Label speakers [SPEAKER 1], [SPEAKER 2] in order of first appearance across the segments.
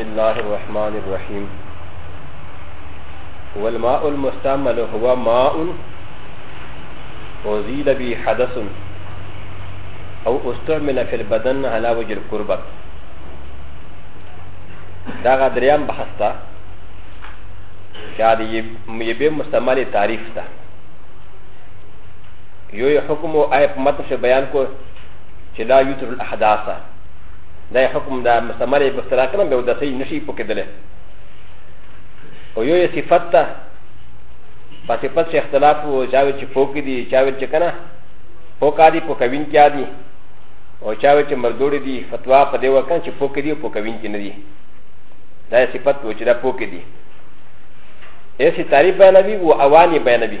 [SPEAKER 1] الله الرحمن الرحيم والماء المستعمل هو ماء وزيد به حدث أو استعمل في البدن على وجه القربة دا غدريان بحثتا شادي يبي مستعمل تعريف تا یو یو حکم او آیه په متن شو بیان کو چې لا یوتر الاحداث دا حکم دا مستمر به سره کنه به د سې نشي پکېدل او یو صفت ته په صفت شي اختلاف او چاوي چې فوق دي چاوي چې کنه فوق دي په کوین کې دي او چاوي چې مردوړي دي فتوا په دی وکړ چې فوق دي په کوین کې نه دي دا صفت و چې دا فوق دي ایسی تعریف بیانوي او اوانی بیانوي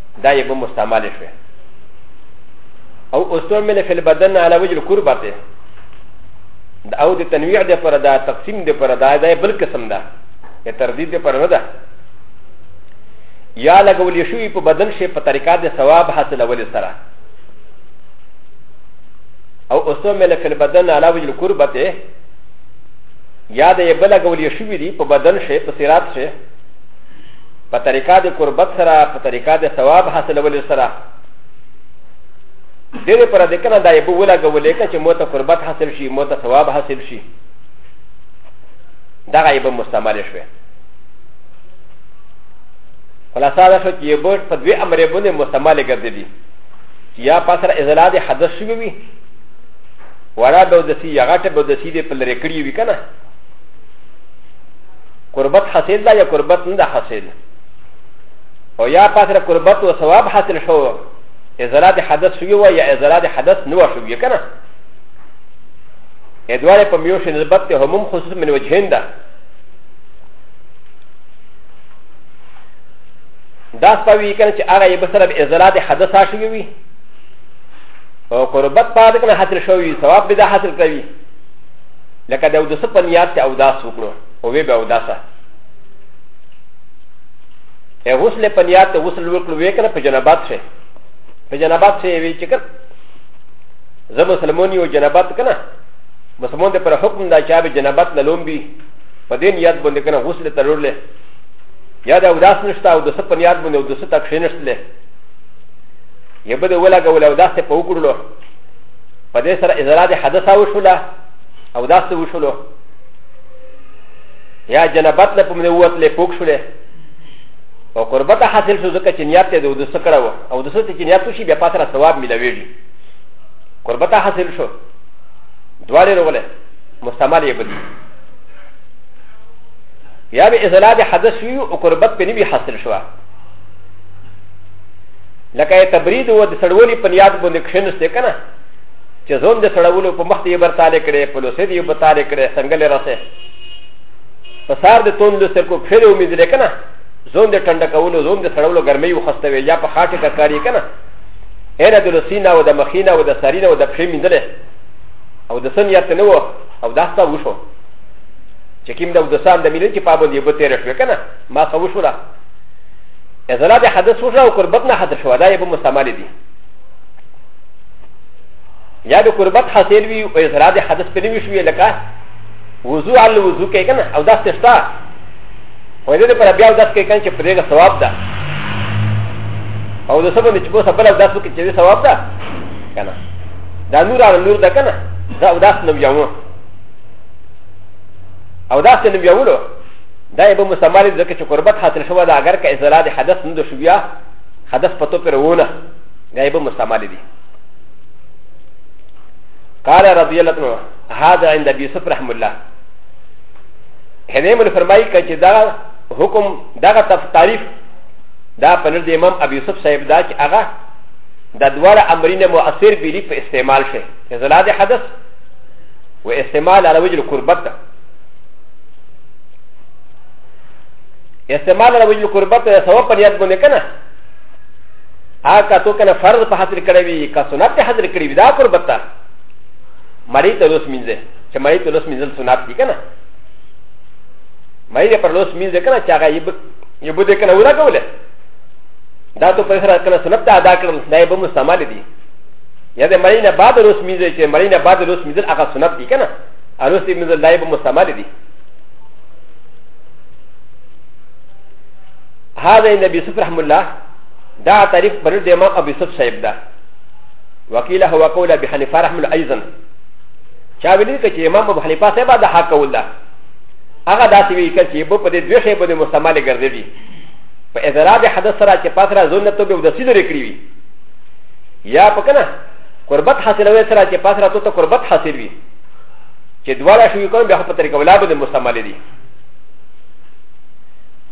[SPEAKER 1] دا یې به مستعمل شوې او استعمل فی البدن علی وجه القربته د او د تنویع د پر دا تقسیم د پر دا دا بل قسم ده یا تردید د پر نه ده یا لګول شوی په بدن شي په طریقه د ثواب حاصلول سره او استعمل فی البدن علی وجه القربته یا د یې بل لګول شوی دی په بدن شي په صراط شي په طریقه د قربت سره په طریقه د ثواب حاصلولو سره ډېرې پر دې کنه دا یې به ولګولې که چې مو ته قربت حاصل شي مو ته ثواب حاصل شي دغه یې به مستعمل شوه خلاصه دا شو چې یې به په دوی امرې باندې مستعمل ګرځېدي یا په سره ازلا د حدث شوي وي وړا به د سي یا غټه به د سي د پلرې کړی وي کنه قربت حاصل ده یا قربت نه ده حاصل او یا پاس را قربت و ثواب حاصل شو ازالات حدث شوی و یا ازالات حدث نو شوی کنه ادوار په میوش نسبت ته همم خصوص من وجهین ده دا سپوی کنه چې هغه یې بسره به ازالات حدث شوی وي او قربت پاتې کنه حاصل شوی ثواب به ده حاصل کوي لکه د اودس په نیت ته اوداس وکړو او وی به اوداسه ا غسل په نیت ته غسل وکړو وی کنه په جنابت شه په جنابت شه وی چې کړ زه مسلمان یو جنابت کنه مسلمان د پر حکم دا چا به جنابت نه لوم بي په دې نیت باندې کنه غسل ترور له یا د اوداس نشته او د سپ نیت باندې او د سپ تک شینشت له یبه د ولا غول اوداس ته په وکړلو په دې سره ازراد حدث او شوله او داسې وشولو یا جنابت نه په منې ووتلې پوک شولې او قربت حاصل شو ځکه چې نیت یې د اودس کړی و او د څه چې نیت وشي بیا پاتې را ثواب میلاوېږي قربت حاصل شو دواړې رغله مستعمل یې بدي یا به ازلا د حدث وي او قربت په نوي حاصل شو لکه تبرید و د سړولي په نیاد باندې کښېنسته کنه چې زون د سړولو په مخ ته یې برتاله کړې په لوسې دې برتاله کړې څنګه لې راسه په سار د تون لوسې کو پښې او میدل کنه زون د ټنډه کولو زون د سړولو ګرمي و خسته وي یا په خاطه کا کاری کنه اې د لوسینا او د مخینا او د سارینا او د پښې میدل او د سن یت نه و او داستا وشو چې کوم د ودسان د ملي چې پابند یې به تیر شو کنه ما خو وشو را ازلا د حدث وشو او قربت نه حدث شو دا یې به مستعمل دي یا د قربت حاصل وي او اظهار د حدث په نوي شوي لکه وضو علی وضو کوي کنه او داس ته شتا و دې پر بیا داس کوي کنه چې په دې ثواب ده او د سبب چې په سبب داس کوي چې ثواب ده کنه دا نور علی نور ده کنه دا او داس نو یو او داس نو یو له دا به مسمار ځکه چې قربت حاصل شوه دا اگر که اظهار د حدث نو شویا حدث پتو پر ونه غيب مستعمل دي قال رضي الله عنه هذا عند ابي يوسف رحمه الله هنيم الفرمائي كان دا حكم دا تعريف دا پنر د امام ابي يوسف صاحب دا چې هغه د دوار امرين مؤثر بيلي په استعمال شي ازلا د حدث و استعمال على وجه القربت ده استعمال على وجه القربت ده سوى پر يد بنده کنه هغه کاتو کنه فرض په حاصل کړی وي که سنت ته حاصل کړی وي دا قربت ده مړی ته لوس مینځه چې مړی ته لوس مینځل سنت دي کنه مړی پر لوس مینځه کنه چې هغه یې بده کنه ولا کوله دا ته په سره کنه سنت ته ادا کړل دا یې به مستعمل دي یا د مړی نه بعد لوس مینځه چې مړی نه بعد لوس مینځل هغه سنت دي کنه لوس مینځل دا یې به مستعمل دي هذا عند ابي يوسف رحمه الله دا تعريف بلد د امام ابي يوسف صاحب ده وكيل هو قول ابي حنيفه رحمه الله ايضا چا ویل چې امام ابو حنیفه صاحب دا حق قول ده هغه داسې وی کړ چې په دې دوه شی باندې مستعمل ګرځېدي په اضراب حدث سره چې پاتره زونه ته به ودسي لري کړی وي یا په کنه قربت حاصلوي سره چې پاتره ته قربت حاصل وي چې دواړه شوي کوم بیا په طریقه ولا باندې مستعمل دي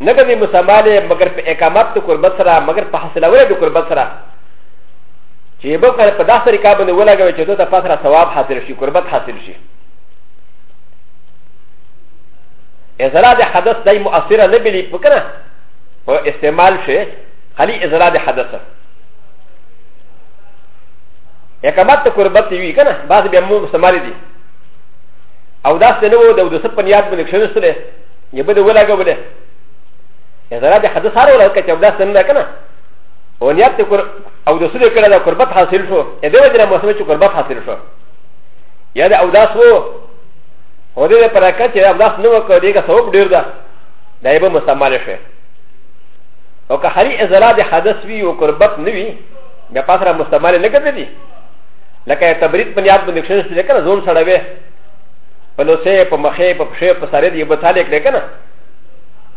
[SPEAKER 1] نه کدی مسما دی مګر په اقامت د قربت سره مګر په حاصلولو د قربت سره چې یې به په داسې طریقه باندې ولګوي چې دوی ته پس را ثواب حاصل شي قربت حاصل شي ازرا د حدث دای مؤثره نه بلی په کنه په استعمال شي خلی ازرا د حدث اقامت د قربت وی کنه بعض بیا مو مسما دي او داسې نه وو د دوسه په نیاد باندې کښېنستلې ي بده ولا قبله اذا راد حدث هذا ولا كتب ابدا سنه كنا ونيات او د سوده کړه د قربت حاصل شو ا دې وجه نه موسم چې قربت حاصل شو یا د اوداس وو هو دې پر کړه چې اوداس نو وکړ دې کا ثواب ډیر ده دا یې به مستعمل شي او که هرې ازلا د حدث وی او قربت نه وی بیا پاسره مستعمل نه کړی لکه تبرید بنیاد باندې کښنه چې کړه زوم سره وی په لوسه په مخه په پښه په سره دی بتاله کړه کنه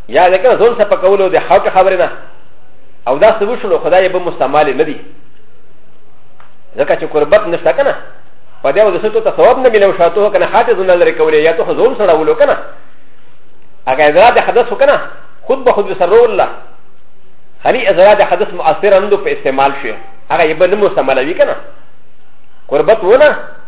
[SPEAKER 1] یا دا کنه ځول څه په کولو د خاطر خبره نه او دا څه وشلو خدای به مستعمل نه دی ځکه چې قربت نشته کنه په دې وجه ته ثواب نه ملو شاته کنه خاطر زنه لري کولې یا ته ځول سره ولو کنه اګه دا د حدث کنه خود به خود سره الله خلی ازرا د حدث مؤثر اندو په استعمال شي هغه یې به نه مستعملوي کنه قربت ونه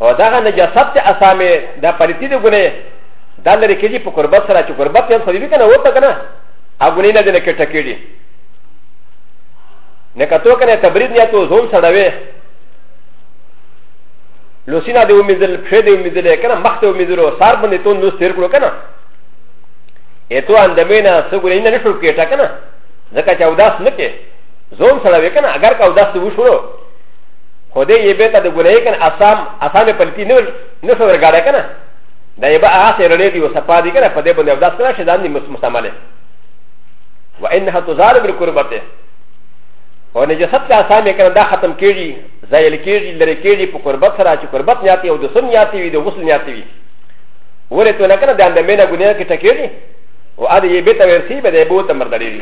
[SPEAKER 1] او دا غا نجاست ته اسامه دا پلیتی دی ګونه دا لري کېږي په قربت سره چې قربت یې خو دې کنه وته کنه اګونی نه دې نه کې ټکېږي نه کتو کنه تبرید نه تو زوم سره وې لوسینا دې ومیدل پښې دې ومیدل کنه مخ دې ومیدل سار باندې تو نو ستیر کړو کنه اته اندمینا سګورې نه نشو کېټا کنه ځکه چې اوداس نه کې زوم سره وې کنه اگر کا اوداس وشو خو دې یې به ته د ګولې کنه اسام اسام په لتی نه نه سو ورګاډه کنه دا یې به هغه سره لري دی او صفا دی کنه په دې باندې اوداس کنه شیطان دې مستعمله و انها تزار بالقربته او نه جسد ته اسام کنه دا ختم کیږي زایل کیږي لری کیږي په قربت سره چې قربت نیاتی او د سن نیاتی وي د غسل نیاتی وي ورته ته نه کنه د اندمه نه ګناه کې ټکیږي او ا دې یې به ته ورسی به دې بو ته مردړي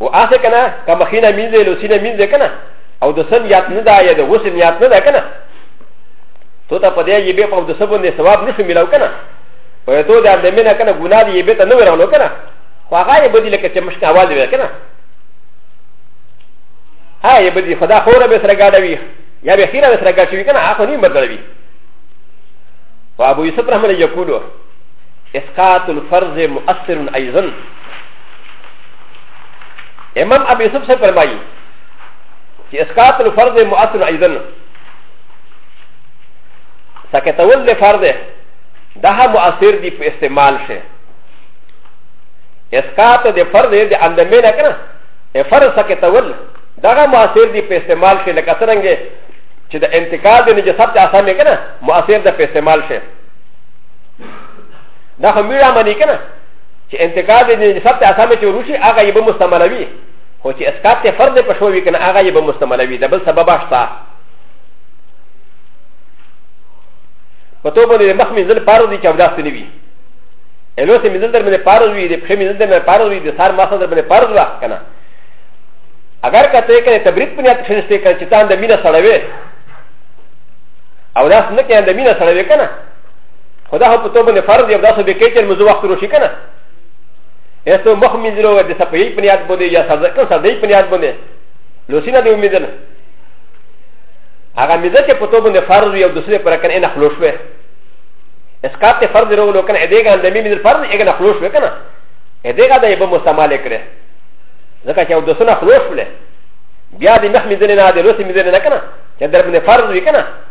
[SPEAKER 1] و آ س ه کنه که مخینه مینځه لوسینه مینځه کنه او د سن یاد نه ده یا د غسل یاد نه ده کنه تو ته په دې یې به په د سبو نه ثواب نشو ملاو کنه او ته د اندې نه کنه ګناه دی به ته نه ورغلو کنه خو هغه یې بدی لکه چې مشکل اواز وی کنه ها یې بدی خدا خوره به سره گاډوي یا به خیره به سره گاډوي کنه هغه نه بدلوي فابو یوسف رحمه الله یقولو اسقاط الفرض مؤثر ايضا امام ابو يوسف سے فرمائی کہ اسقاط الفرض مؤثر ايضا سکتول دے فرض دا مؤثر دی پہ استعمال سے اسقاط دے فرض دے اندمے نہ کنا اے فرض سکتول دا مؤثر دی پہ استعمال سے لکہ سرنگے چہ دا انتقال دے نجسب تے آسان میں کنا مؤثر دے پہ استعمال سے دا خو میړه منی کنه چې انتقاد د نسب ته اسامه چې وروشي هغه یې به مستعملوي خو چې اسقاط ته فرد په شوی کنه هغه یې به مستعملوي د بل سبب شته په تو باندې مخ مې ځل پارو دي چې اوداس نه وي الو سه مې ځل در باندې پارو وي د پښې مې ځل در باندې پارو وي د سار ماسه در باندې پارو وا کنه اگر کته کنه تبرید په نیت شنشته کنه چې تان د مینه سره وي اوداس نه کنه د مینه سره وي کنه خو دا په توبه نه فرض یو داسې به کې چې موږ وخت روشي کنه ایسو مخ مې درو د سپېي په نیاد باندې یا سزا کړ سزا یې په نیاد باندې لوسینا دی امید نه هغه مزه چې په توبه نه فرض یو دوسری پر کنه نه خلوص وې اسکات ته فرض ورو لو کنه دې ګان د مې فرض یې نه خلوص وې کنه دې ګان د یې به مستعمل کړي ځکه چې یو دوسنه خلوص ولې بیا دې مخ مې درنه نه دی لوسې مې درنه کنه چې دربنه فرض وې کنه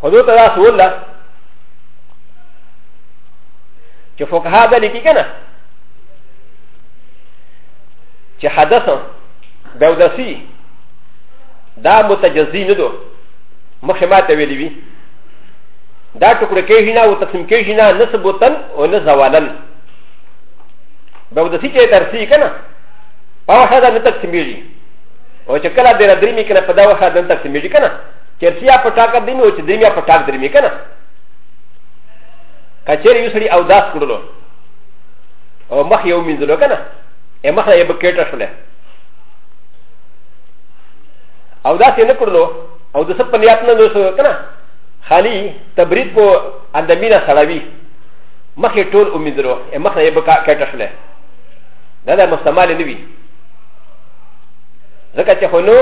[SPEAKER 1] خودو ته دا سوال ده چې فقها دا لیکي که نه چې حدث دودسي دا متجزي نه دو مخکې ما ته ویلي وي دا ټکړه کېږي نه او تقسیم کېږي نه نه ثبوتن او نه زوالن دودسي چې ترسي که نه په وخت دا نه تقسیمیږي او چې کله د درېمې کله په دا وخت دا نه تقسیمیږي که نه چرسیا په ټاک درېمې او چې درېمیا په ټاک درېمې که نه که چېرې یو سړي اوداس کړلو او مخ یې ومینځلو که نه ا مخ یې بکېټه شوله او دا څه نه کړلو او د څه په نیات نه دوسو که نه خالي تبرید په اندمینه سړوي مخ یې ټول ومینځلو ا مخ یې بکېټه شوله دا دا مستمال نوی ځکه چې خو نو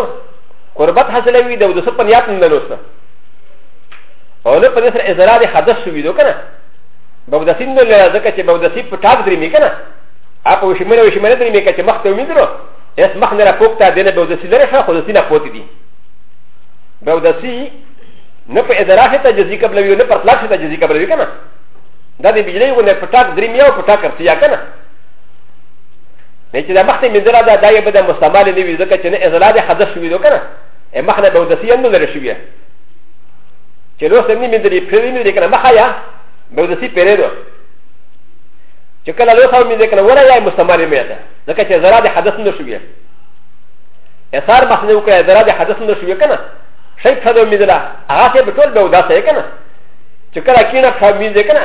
[SPEAKER 1] قربت حاصلوي د دوسه په نیات نه لوسته او نه په دې سره اضرار حدث شوي دو کنه بودسین نه لږه ځکه چې بودسی په ټاک درې می کنه اپ وشمنه وشمنه درې می کچ مخته امید ورو اس مخ نه را پوکتا دنه بودسی لره شو خو دسینه پوت دي بودسی نه په اضرار ته جزئی قبل وي نه په اطلاق ته جزئی قبل وي کنه دا د بجلی غو نه پټاک درې میو پټاک کرتیا کنه نه چې دا مخ ته مندره دا دایې به د مستعمل نه وي ځکه چې نه ازلا د حدث شوی دو کنه ا مخ نه به ودسی هم نه لري شوی چې لو سم نه مندري پرې نه دي کنه مخ یا به ودسی پرې دو چې کله لو سم مندري کنه ولا یا مستعمل مې ده ځکه چې ازلا د حدث نه شوی اثر مخ نه وکړي ازلا د حدث نه شوی کنه شي فدو مندره هغه ته به ټول به وداسه کنه چې کله کینه فهمې ده کنه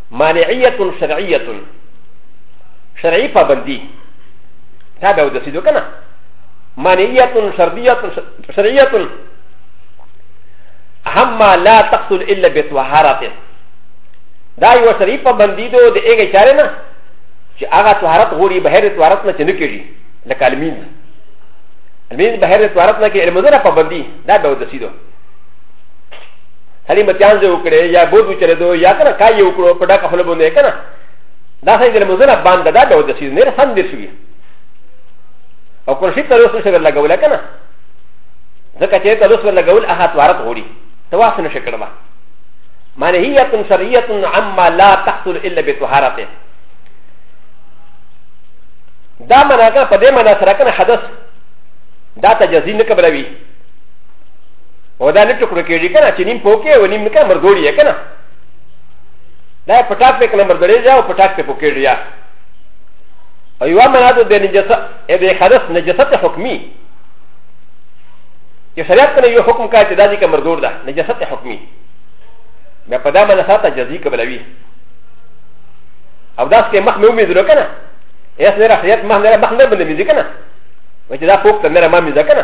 [SPEAKER 1] مانعیت شرعیت شرعی پابندی تا به ودسیدو کنه مانعیت شرعیت شرعیت اما لا تقتل الا بتوهارته دا یو شرعی پابندی دو د ایګه چاره نه چې هغه طهارت غوري بهر طهارت نه چنه کیږي لکه المین المین بهر طهارت نه کې المذره پابندی دا به ودسیدو هلی متیان زه وکړې یا بود وچره دو یا کنه کا یو کړو په ډاکه خپل باندې کنه دا څنګه د مزنه باندې دا به د سیز نه سم دي شي او کور شي تر اوسه شغل لګول کنه ځکه چې تر اوسه لګول احات وارت غوړي تواف نه شکړه ما معنی هي تن شریعت عما لا تحصل الا بطهارته دا معنی کنه په دې معنی سره کنه حدث دا تجزی نه قبلوي او دا نه ټکړو کېږي کنه چې نیم پوکې او نیم نکه مردوړي یې کنه دا پټاک په کله مردوړي یا او پټاک په پوکېږي یا او یو معنا د نجاست د خرس نجاست حکمی چې شریعت کنه یو حکم کا چې دا دې کې مردوړ ده نجاست حکمی بیا په دا باندې ساته جزي قبلوي او دا څه مخ مې امید لرو کنه یې سره خیرت مخ نه مخ نه بندې مې ځکنه و چې دا فوق ته نه ما مې ځکنه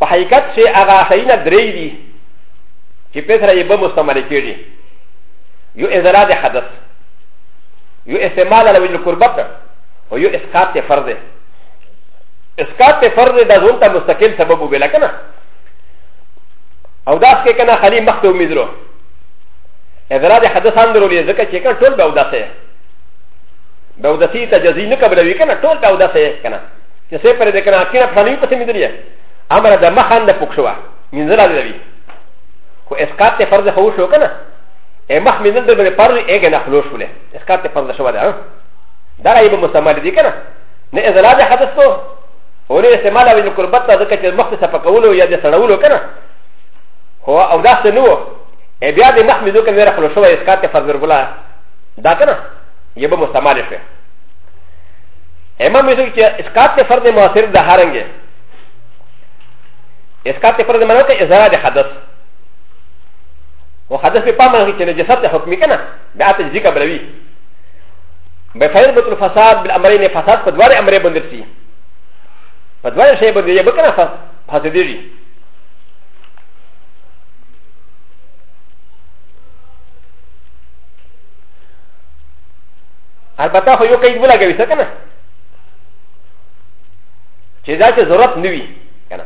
[SPEAKER 1] په حقیقت چې هغه شیونه درې دي چې په سره یې به مستعمل کېږي یو ازاله د حدث یو استعمال له وجه قربت او یو اسقاط ته فرض اسقاط ته فرض د ځون ته مستقل سبب وبل کنه او داس کې کنه خلی مخته امید ورو ازاله د حدث هم درو لې ځکه چې کنه ټول به وداسه به وداسي ته جزئی نه قبلوي کنه ټول به وداسه کنه چې سه پر دې کنه اتینه فلانی په سمې دریا امر د مخان د پوښوا منزل دی خو اسقاط ته فرض خو شو کنه ا مخ منزل د بل فرض اګه نه خلوص ولې اسقاط ته فرض شو ده دا راي به مسمى دي کنه نه ازلا ده حدث تو او نه استعمال او قربت ته ځکه چې مخ ته پکولو یا د سړولو کنه هو او دا څه نو ا بیا د مخ منزل کنه خلوص شو اسقاط ته فرض ورغلا دا کنه یبه مسمى شوه امام يوسف چې اسقاط ته فرد مؤثر د هرنګ اسقاط ته فرد منو ته ازاله د حدث و حدث په پام کې چې نجاست ته حکم کنه بیا ته ذکر بروي به فعل بتل فساد بالامرين فساد په دوار امر باندې سي په دوار شی باندې یې بکنه فساد دي البته خو یو قید ولګوي څه کنه چې دا چې ضرورت نه وي کنه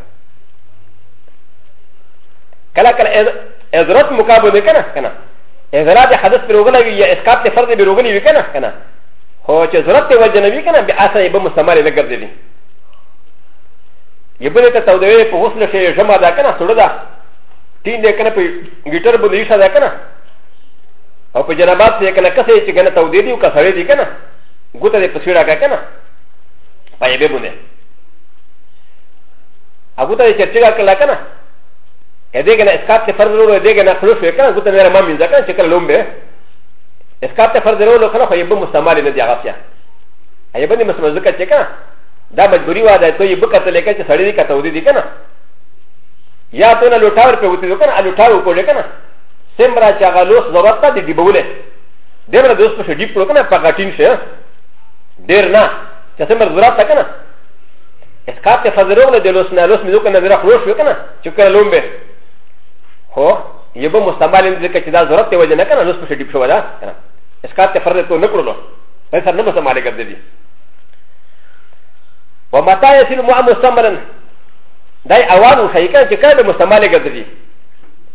[SPEAKER 1] کله کله ضرورت مقابله نه کنه کنه اذرا د حدث پر وګنه وي یا اسقاط ته فرض پر وګنه وي کنه کنه هو چې ضرورت ته وجه نه وي کنه بیا اصل یې به مستمر نه ګرځي یبنه ته تودوي په غسل شي جمع ده کنه سړه ده تین ده کنه په ګیټر بده یې شاده کنه او په جنابات سره کنه کسه چې کنه تودې دی او کسړې دی کنه ګوته دې پسیړه کا کنه پای به بونه هغه ته چې چرګه کلا کنه ا دې کنه اسکات ته فرض ورو دې کنه خلوص وې کنه ګوته نه ما مين ځکه چې کله لوم به اسکات ته فرض ورو کنه خو یې به مستعمل نه دی هغه څه یې به نه مسمه ځکه چې کنه دا مجبوری و ده ته یې به کته لکه چې سړی دې کته ودی کنه یا ته نه لوټاور په وتی کنه لوټاور کو لکنه سمرا چې هغه لوس ضرورت ته دی ډیبوله دمر د اوس په شډیب کړو کنه په غټین شه ډیر نه چې سمر ضرورت ته کنه اسکات ته فزرونه د لوس نه لوس مې دوکنه زرا خلوش وې کنه چې کله لوم به هو یبه مستعمل دې کې چې دا ضرورت ته وجه نه کنه لوس په شډیب شو ولا کنه اسکات ته فرض ته نه کړلو هر سر نه مستعمل ګرځې دي ومتى يصير مع مستعملا دای اوان وخی کنه چې کله مستعمل ګرځې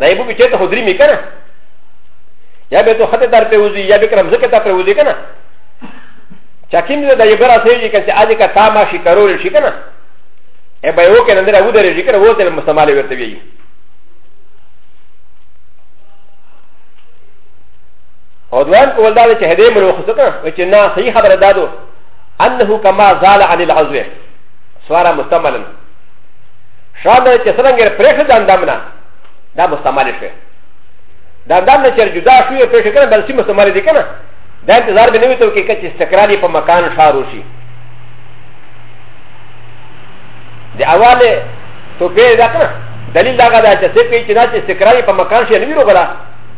[SPEAKER 1] دا یبو بچه ته خدری می کنه یا به تو خطه در په وزي یا به کرم زکه ته پر وزي کنه چا کیم دا یبرا سیږي کنه چې اځه کا تا ما شي کرول شي کنه ا به یو کنه درو درې شي کنه وو ته مستعمل ورته وی او دوان کول دا چې هدې مرو خو څه چې نه صحیح خبره دادو انه کما زال عن العزوه سوارا مستعملا شان دا چې څنګه یې پرېښه د اندام نه دا مستعمل شوی د اندام نه چې جدا شوی یې پرېښه کنه بل څه مستعمل دي کنه دا انتظار به نه وي ته کې چې استقرار یې په مکان ښار وشي د اواله تو پې دا کنه دلیل دا دا چې څه پې چې دا چې استقرار یې په مکان شي نه وي روغلا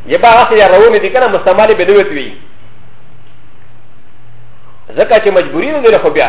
[SPEAKER 1] یې با هغه یې روان دي کنه مستعمل به نه وي ځکه چې مجبورین دی خو بیا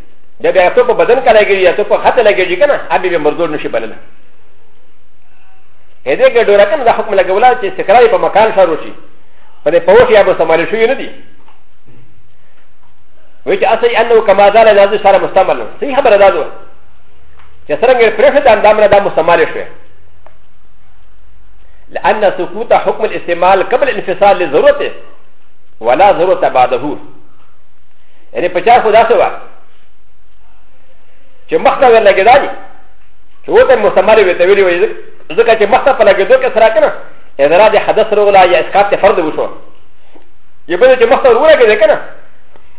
[SPEAKER 1] د بیا ته په بدن کې لګیږي یا ته په خط لګیږي کنه ابي به مردود نشي بلل هې دې کې ډوره کنه د حکم لګولا چې استقرار په مکان شروع شي په دې پوه کې ابو سمال شوی نه دي وی چې اصلي انه کما زال لازم سره مستعمل صحیح خبره ده دوه چې څنګه پرېښه د اندام نه دا مستعمل شوی لأن سقوط حكم الاستعمال قبل الانفصال لضرورته ولا ضرورة بعده يعني بچار خدا سوا چې مخته ور لګېدا دي چې وته مستمر وي ته ویلي وي ځکه چې مخته په لګېدو کې سره کنه ادرا د حدث رغلا یا اسقاط ته فرض وشو یې بل چې مخته ور لګېدا کنه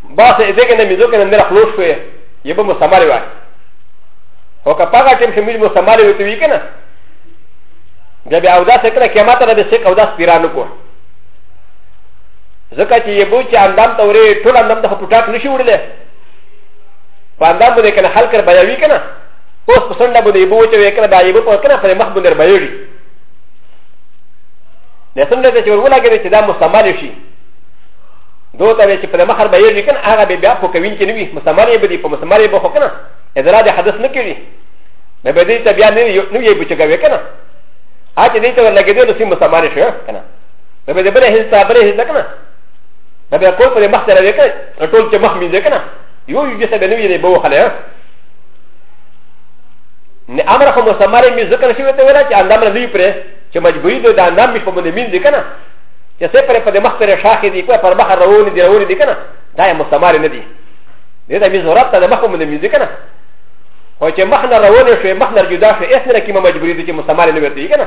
[SPEAKER 1] باس دې کنه میزو کنه مې خلاص شو یې به مستمر وي او که پاګه ټیم چې موږ مستمر وي ته وی کنه بیا بیا او دا څه کړه قیامت را به څه او دا سپیرانو کوه ځکه چې یو بوی چې اندام ته ورې ټول اندام ته پټاک نشي وړلی په اندام باندې کنه حل کر بیاوي کنه اوس په سنډه باندې یو بوی چې وې کنه دا یو په کنه په مخ باندې بیاوي د سنډه ته چې ورولګې چې دا مستعمل شي دو ته چې په مخ بیاوي کنه هغه به بیا په کوین کې نوي مستعمل یې بدی په مستعمل یې به خو کنه ادرا د حدث نه کیږي به به دې ته بیا نه یو یو بچګه وې کنه هغه دې ته ورلګې دې نو سیم مستعمل شي کنه ا ب د بره هیڅ صبر هیڅ کنه ا ب کول پر مخ سره وکړ ټول چې مخ مینځه کنه یو یو چې سبه نوی دی بو خله نه امر خو مسمر می ذکر شوی ته ویل چې اندام نه پرې چې مجبوری دی د اندام مش په باندې مینځه کنه چې سه پر په مخ سره شاخې دی کوه پر مخ روان دی روان دی کنه دا مسمر نه دی دې دا می ضرورت ته د مخ باندې مینځه کنه او چې مخ نه روان شي مخ نه جدا شي اس نه کیمه مجبوری دی چې مسمر نه ورته کنه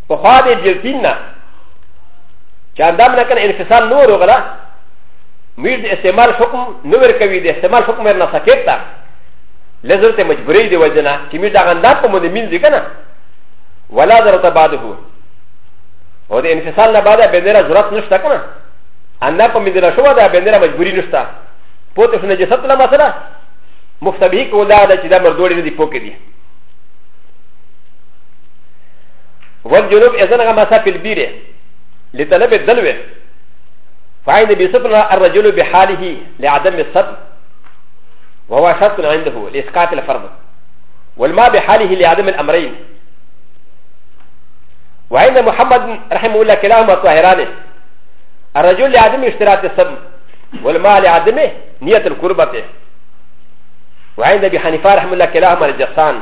[SPEAKER 1] په خوا د جلتین نه چې اندام نه کنه انفصال نور وغلا میر د استعمال حکم نو ورکوي د استعمال حکم ورنه سکت تا لزر ته مجبورې دی وجنا چې میر دا اندام په مونږ مين دي کنه ولا ضرورت بعد هو او د انفصال نه بعد به نه ضرورت نشته کنه اندام په مين دي شو دا به نه مجبوري نشته پوت شنه جسد لا مثلا مفتبهی کولا دا چې دا مردوړي نه دی پوکې دي والجنوب إذن غمسا في البير لطلب الدلو فعين بسطر الرجل بحاله لعدم السطر وهو شرط عنده لإسقاط الفرض والماء بحاله لعدم الأمرين وعند محمد رحمه الله كلاهما طاهران الرجل لعدم اشتراط السطر والماء لعدمه نية القربة وعند ابي حنيفه رحمه الله كلاهما الجسان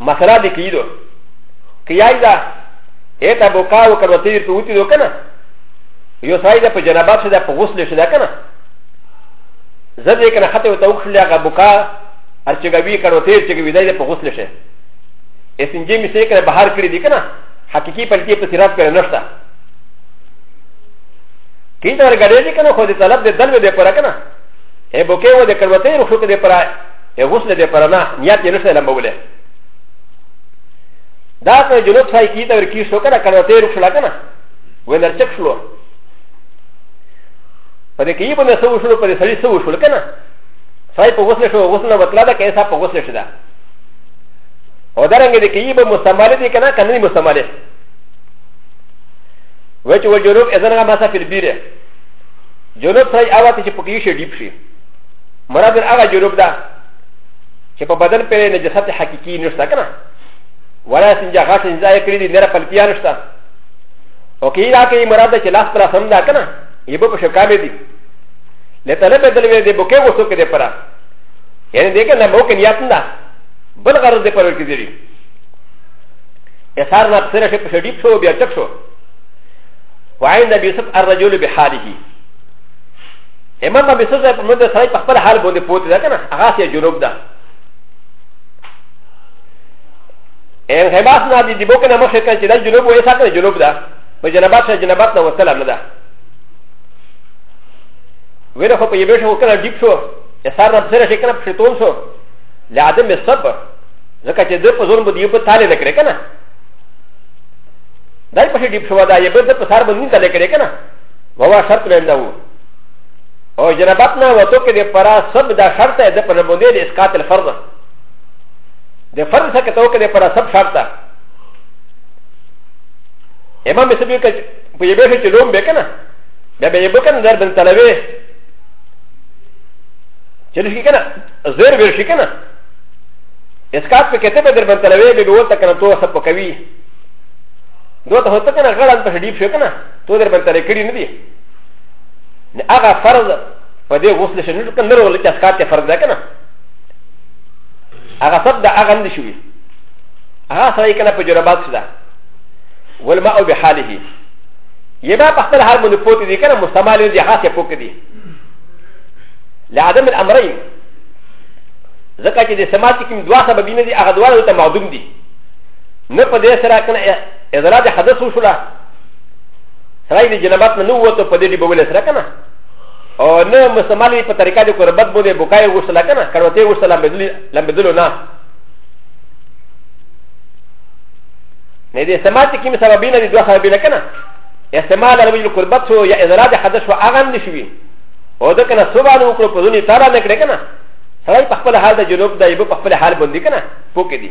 [SPEAKER 1] مسلا د کیدو که یای دا ایتا بوکا او کړو تیر په وتی دو کنه یو سای دا په جنابات شدا په غسل شدا کنه زه دې کنه خطه وته وکړل هغه بوکا ارچګوی کړو تیر چې وی دای په غسل شه اسنجې می سې کړه بهر کړی دی کنه حقيقي پلتي په سرات کړه نشتا کی دا غړې دې کنه خو دې طلب دې دل دې پر کنه اے بوکه و دې کړو تیر خو دې پر ا و س ل د پ ر ن ا نيات ي ن ش ت ل م و ل ه دا ته جنوب سای کی ته ورکی شو کنه کنه ته رخ شلا کنه وینر چک شلو په دې کې باندې سو شلو په دې سړی سو شلو کنه سای په وسله شو وسله وتلا ده کیسه په وسله شدا او درنګ دې کې به مستعمل دي کنه کنه نه مستعمل و چې و جنوب اذن غا مسافر بیره جنوب سای اواته چې پکې شي ډیپ شي مراد هغه جنوب ده چې په بدن په نجاست حقيقي نشته کنه ولا سنجا غاټ سنجا یې کړی دی نه خپل پیان نشته او کې دا کې مراد چې لاس پر سم ده کنه یې به په شکامې دي لته له بدل وې دې بوکې وسو کې دې پره یعنی دې کې نه بوکې نیت نه بل غرض دې پر کې دي اثار نه سره شپ شډیپ شو بیا چک شو وعند يوسف الرجل بحاله امام ابي سوزه په مده سره په خپل حال باندې پوت ده کنه هغه سي جنوب ده ان هباس نه دي دیبو کنه مخه کنه چې د جنوب وې ساتنه جنوب ده په جنبات سره جنبات نه وصل نه ده ویره خو په یبه شو کنه ډیپ شو اثر نه سره شي کنه پښتون شو لعدم الصبر ځکه چې د په زور باندې په تاله نه کړې کنه دا په ډیپ شو دا یبه د په سر باندې تاله کړې کنه ووا شرط نه ده او جنابت نه وتو کې د پرا سب دا شرط ده په نمونه د اسقاط الفرض د فرض څخه تو کې د پرا سب شرط ده امام سبي کې په یبه شي چې لوم به کنه بیا به یبه کنه در بن تلوي چې لږ کنه زیر ور شي کنه اسقاط په کته به در بن تلوي به وو تک نه تو سب کوي دوه ته هوته کنه غړان په شډیپ شو کنه تو در بن تلوي کړی نه دی نه هغه فرض په دې غسل شي نه کنه ورول چې اسکات ته فرض ده کنه هغه سب د هغه نه شوی هغه سره کنه په جربات شته والماء بحاله يبقى بختر حال من فوت دي كان مستمال دي حاسه فوق دي لعدم الامرين ځکه چې د سماعت کې دوا سببونه دي هغه دوا ته معدوم دي نه په دې سره کنه اضرار حدث وشوله سړی د جنابت نه ووتو په دې ډیبه ولې سره کنه او نه مسلمان په طریقه د قربت باندې بوکای وسله کنه کړوته وسله بدلی لمبدلو نه نه دې سمات کې مسببین دي دوه خرابینه کنه استعمال د وجه قربت سو یا ازراج حدث و اغم نشوي او د کنه سبحان وکړو په دونی تعالی نه کړه کنه سړی په خپل حال د جنوب د ایبو په خپل حال باندې کنه پوکې دي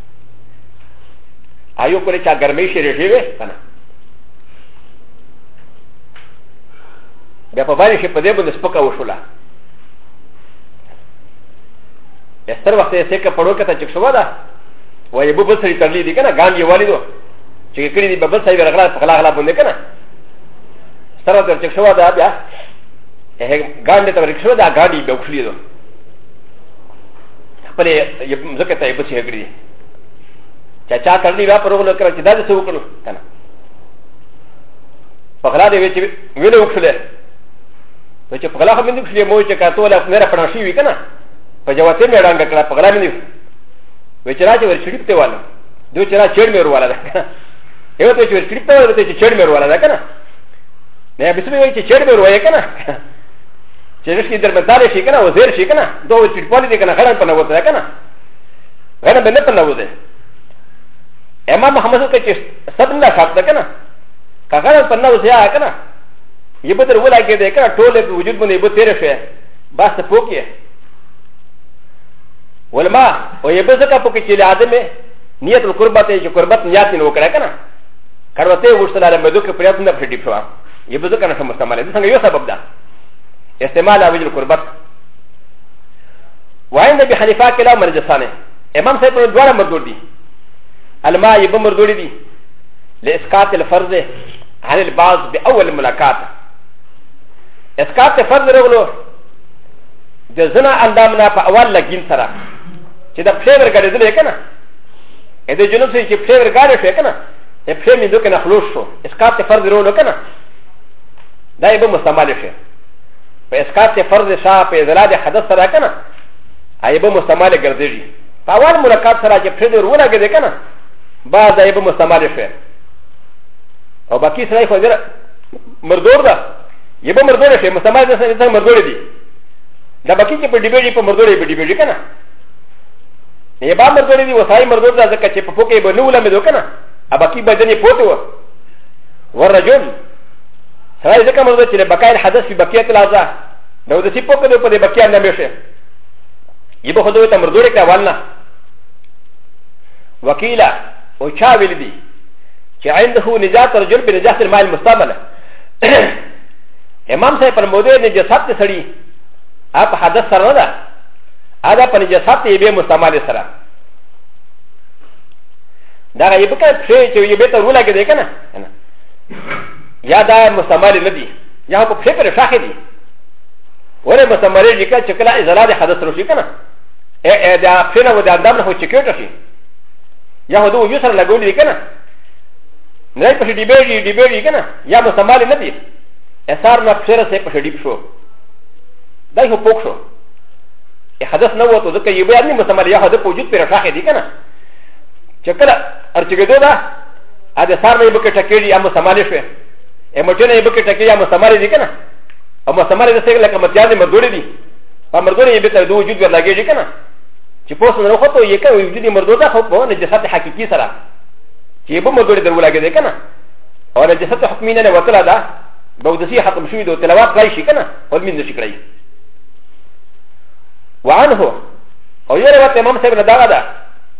[SPEAKER 1] ايو كوري چا گرمي شي ريشي وي كنا بیا په باندې شي په دې باندې سپکا وشولا استر وخت یې سکه پړو کته چک شو دا وای بو بل سړي ترلې دي کنه ګام یې والیدو چې کړي دي بل سړي ورغلا په غلا غلا باندې کنه استر وخت چک شو دا بیا هغه ګاندې ته ورک شو دا ګاډي به وښلیدو خپل ځکه ته یې بچی هګړي چا چا تړلی بیا پر وګلو کړ چې دا دې څه وکړو کنه په غلا دې چې ویلو وکړل نو چې په غلا هم دې وکړل مو چې کاته ولا مېره پړا شي وی کنه په جواب یې مېړانګ کړه په غلا مې وی چې راځي ور شریف ته واله دوی چې را چړ مېر واله ده کنه یو ته چې ور شریف ته واله ته چې چړ مېر واله ده کنه نه به سمې وی چې چړ مېر وای کنه چې رښتې در بدل شي کنه او زیر شي کنه دوه چې پولی دي کنه غړن په نوځه ده کنه غړن به نه په نوځه امام محمد کې چې سب نه خاط ده کنه که غړن په نوځه یا کنه یې به تر ولا کې ده کنه ټول په وجود باندې به تیر شي بس ته پوکې ولما او یې به ځکه پوکې چې لازم نیت القربت چې قربت نیت نه وکړه کنه کړوته وشتل عالم بدو کې پریاتنه پټی شو یې به ځکه نه سمستعمل ده څنګه یو سبب ده استعمال اوجه القربت وعند ابي حنيفه كلا مرجسانه امام صاحب نو دوړه مردود دي الماء يبه مردود دي لاسقاط الفرض عن البعض باول ملاقات اسقاط الفرض رغلو د زنا اندامنا په اول لګین سره چې دا فلیور ګړې دلې کنه اې د جنوب سره چې فلیور ګړې شو کنه ا ب ش م ي د و ك ن خ ل و ش شو اسقاط فرض رو لو ك ن ا دا یې به مستعمل شي په اسکات فرض شاه په ازلا د حدث سره کنه هغه به مستعمل ګرځي په اول ملاقات سره چې پښې ور ولګي کنه بعد هغه به مستعمل شي او باقي سره خو ډیر مردور ده یې به مردور شي مستعمل ده سره مردور دي دا باقي چې په ډیبې په مردور یې په ډیبې کنه یې به مردور دي وسای مردور ده ځکه چې په پوکې به نو لمه دو کنه اباقي بدن یې پوتو ورجل هغه یې ځکه مزه چې د بقای الحدث په بقیه کې لازه د اودسي په کډو په دې بقیه نه مشه یې به خدای ته مردورې کړه ونه وکیلا او چا ویل دي چې عنده نجات رجل په نجات المال مستعمله امام صاحب پر موده نجاسات ته سړي اپ حدث سره نه ده ادا په نجاسات یې به مستعمله سره دا یې په کار چې یې به ته رولا کې ده کنه یا دا مسماری نه دی یا په پښې پر شاخې دی ولې مسماری لیکه چې کله ازاله د حدث روشي کنه ا د پښې نه و د اندام نه چې کېټه شي یا هو دوه یسر لګولې دی کنه نه په دې بیري دې بیري کنه یا مسماری نه دی اثر نه پښې سره په دې شو دا یو پوک شو حدث نه وته ځکه یو بیان مسماری یا حدث په وجود پر شاخې دی کنه چې کله ارچګېدو ده ا د سار نه بکه ټکړي یا مسمالې شوې ا مټې نه بکه ټکړي یا مسمالې دي کنه او مسمالې د څنګه لکه متیا دي مردوري دي په مردوري یې به تر دوه وجود ورلاګي دي کنه چې پوس نه وخت یې کنه وجود مردو ده خو په نه جسد حقيقي سره چې به مردوري در ولاګي دي کنه او نه جسد حکمي نه وتلا ده بودسي ختم شوی دو تلاوات راي شي کنه او مين نشي کړی وعنه او یره وته امام صاحب نه دا ده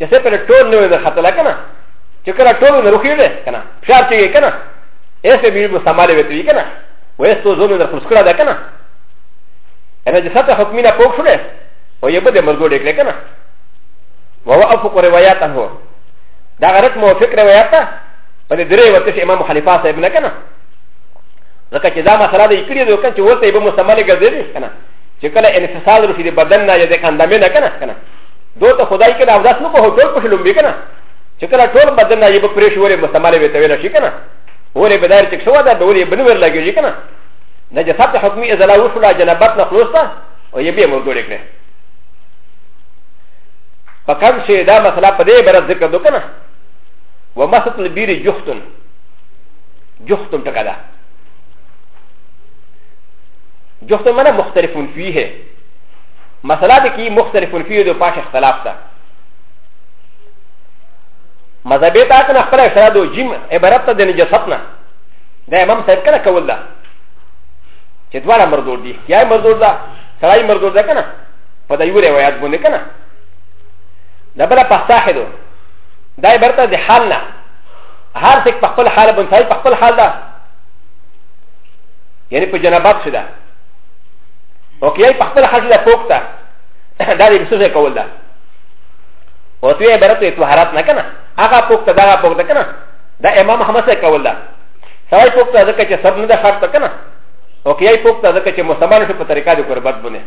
[SPEAKER 1] چې څه پر ټول نه وي خطلا کنه چې کله ټول نه روخي ده کنه فشار چې کنه ایسه به به سماله وي ته کنه وې ستو زونه در خلاص کړه ده کنه انا چې ساته حکمینه پوښ شو ده او یې به د مرګو ډېر کړه کنه وهو افق روايات هو دا غرت موافق روايات ده په دې درې وته چې امام حنیفه صاحب نه کنه ځکه چې دا مسله د یکړي د وکړ چې ورته به مسمله ګرځېدل کنه چې کله انفصال وشي د بدن نه یا د کاندامې نه کنه کنه دو ته خدای کنه او داس نو په ټول په شلوم بکنه چې کله ټول بدن نه یب پرې شوې مستعمل وي ته ویل شي کنه ولې بدار چې شو دا ولې بنور لګیږي کنه نه چې سات حکمی ازلا وشولا جنابت نه خلوصه او یې به مور جوړ کړي فقط شي دا مسله په دې بر ذکر دو کنه ومسط البير جختن جختن تکدا جختن معنی مختلفون فيه مسله د کی مختلف فيه د پاش اختلاف ده مذهبي تا کنه خپل سره د جیم عبارت ته د نجاست نه د امام صاحب کنه کول ده چې دواړه مردود دي یا مردود ده سړی مردود ده کنه په دایو روایت باندې کنه د بل په صاحبو دا عبارت د حال نه هر څه په خپل حال باندې په خپل حال ده یعنی په جنابات شده او که یې په خپل خرج له پوک ته دا دې څه کول ده او ته یې برته طهارت نه کنه هغه پوک ته دا پوک ده کنه دا امام محمد څه کول ده سوای پوک ته ځکه چې سب نه ده خرج کنه او که یې پوک ته ځکه چې مسلمان شو په طریقه د قربت بونه